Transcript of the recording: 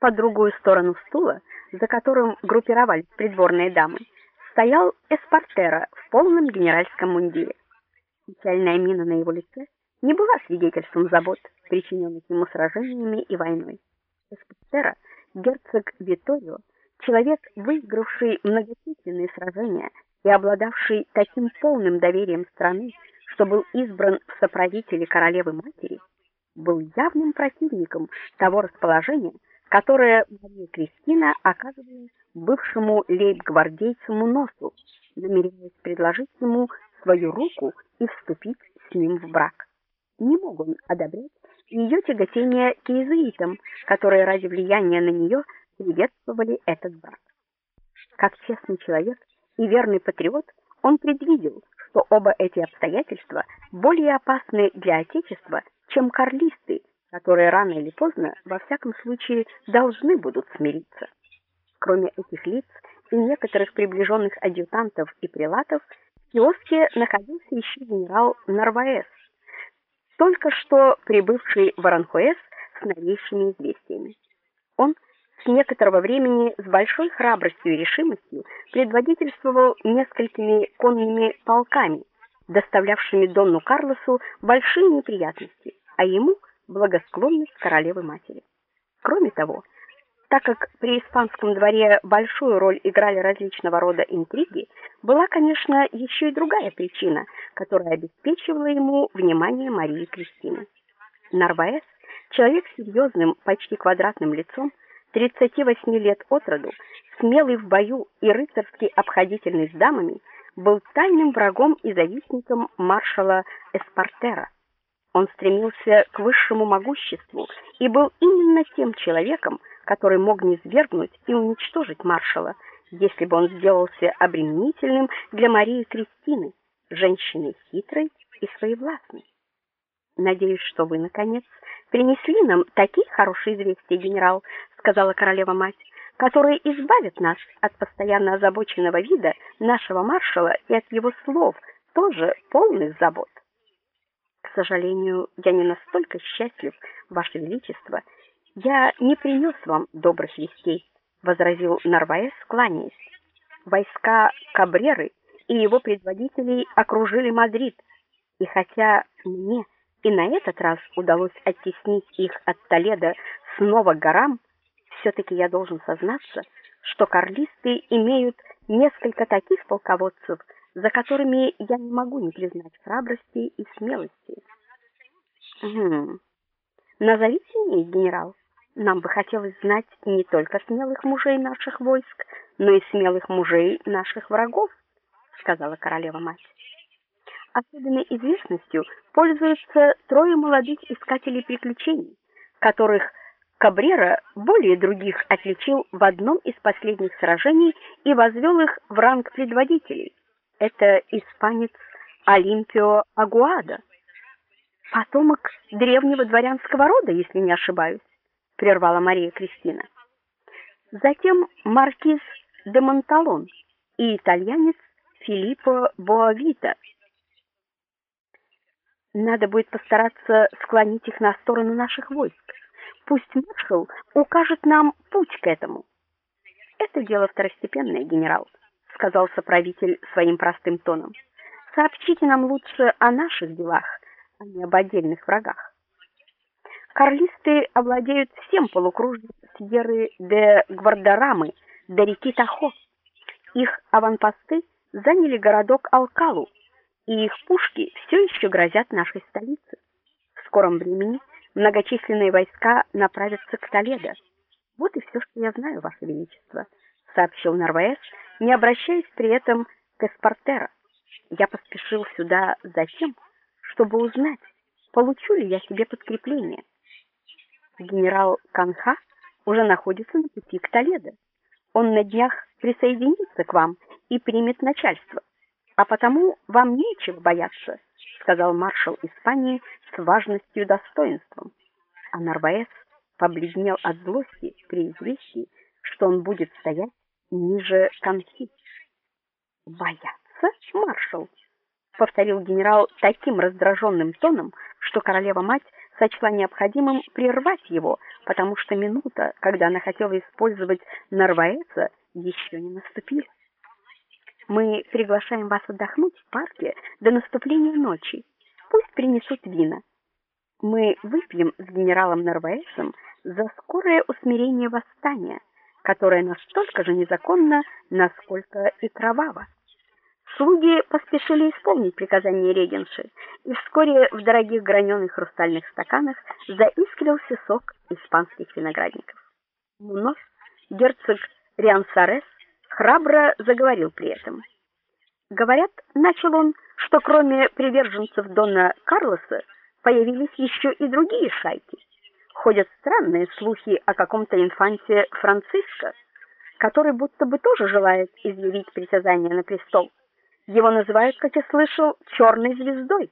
По другую сторону стула, за которым группировались придворные дамы, стоял эспортера в полном генеральском мундире. Печальная мина на его лице не была свидетельством забот, причиненных ему сражениями и войной. Эспортера, герцог Виторио, человек, выигравший многочисленные сражения и обладавший таким полным доверием страны, что был избран в соправители королевы матери, был явным противником того расположения, которое Мария Кристина оказывала бывшему лейб-гвардейцу Муносу, намереваясь предложить ему свою руку и вступить с ним в брак. Не мог он одобрять ее тяготение к иезуитам, которые ради влияния на нее приветствовали этот брак. Как честный человек и верный патриот, он предвидел, что оба эти обстоятельства более опасны для отечества, чем карлисты, которые рано или поздно во всяком случае должны будут смириться. Кроме этих лиц и некоторых приближенных адъютантов и прилатов, в киоске находился еще генерал Нарваэс, только что прибывший в Аранхуэс с новейшими известиями. Он с некоторого времени с большой храбростью и решимостью предводительствовал несколькими конными полками, доставлявшими Донну Карлосу большие неприятности, а ему благосклонность королевы матери. Кроме того, так как при испанском дворе большую роль играли различного рода интриги, была, конечно, еще и другая причина, которая обеспечивала ему внимание Марии Кристины. Нарваэс, человек с серьезным, почти квадратным лицом, 38 лет от роду, смелый в бою и рыцарски обходительный с дамами, был тайным врагом и завистником маршала Эспартера. Он стремился к высшему могуществу и был именно тем человеком, который мог низвергнуть и уничтожить маршала, если бы он сделался обременительным для Марии Кристины, женщины хитрой и своевластной. Надеюсь, что вы наконец принесли нам такие хорошие известия, генерал, сказала королева мать, которые избавят нас от постоянно озабоченного вида нашего маршала и от его слов, тоже полных забот. Сожалению, я не настолько счастлив, ваше величество. Я не принес вам добрых вестей, возразил Нарваэс, кланяясь. Войска Кабреры и его предводителей окружили Мадрид, и хотя мне и на этот раз удалось оттеснить их от Толедо снова к горам, все таки я должен сознаться, что карлисты имеют несколько таких полководцев, за которыми я не могу не признать храбрости и смелости. Хм. Назовите мне, генерал. Нам бы хотелось знать не только смелых мужей наших войск, но и смелых мужей наших врагов, сказала королева мать. Особенной известностью пользуются трое молодых искателей приключений, которых Кабрера более других отличил в одном из последних сражений и возвел их в ранг предводителей. Это испанец Олимпио Агуада, потомок древнего дворянского рода, если не ошибаюсь, прервала Мария Кристина. Затем маркиз де Монталон и итальянец Филиппо Боавита. Надо будет постараться склонить их на сторону наших войск. Пусть маршал укажет нам путь к этому. Это дело второстепенное, генерал, сказал соправитель своим простым тоном. Сообщите нам лучше о наших делах, а не об отдельных врагах. Карлисты овладеют всем полукружьем Сьерры де Гвардарамы до реки Тахо. Их аванпосты заняли городок Алкалу, и их пушки все еще грозят нашей столице. В скором времени многочисленные войска направятся к Толедо. Вот и все, что я знаю, ваше величество, сообщил Нарваэс, не обращаясь при этом к Эспартера. Я поспешил сюда за тем, чтобы узнать, получу ли я себе подкрепление. Генерал Канха уже находится на пути к Толедо. Он на днях присоединится к вам и примет начальство. А потому вам нечего бояться сказал маршал Испании с важностью и достоинством. А Нарваэс побледнел от злости при известии, что он будет стоять ниже конхи. Бояться, маршал, повторил генерал таким раздраженным тоном, что королева мать сочла необходимым прервать его, потому что минута, когда она хотела использовать Нарваэца, еще не наступила. Мы приглашаем вас отдохнуть в парке до наступления ночи. Пусть принесут вина. Мы выпьем с генералом Нарваэсом за скорое усмирение восстания, которое настолько же незаконно, насколько и кроваво. Слуги поспешили исполнить приказание регенши, и вскоре в дорогих граненых хрустальных стаканах заискрился сок испанских виноградников. Мунос, герцог Риансарес, храбро заговорил при этом. Говорят, начал он, что кроме приверженцев дона Карлоса появились еще и другие шайки. Ходят странные слухи о каком-то инфанте Франциско, который будто бы тоже желает изъявить притязание на престол. Его называют, как я слышал, черной звездой.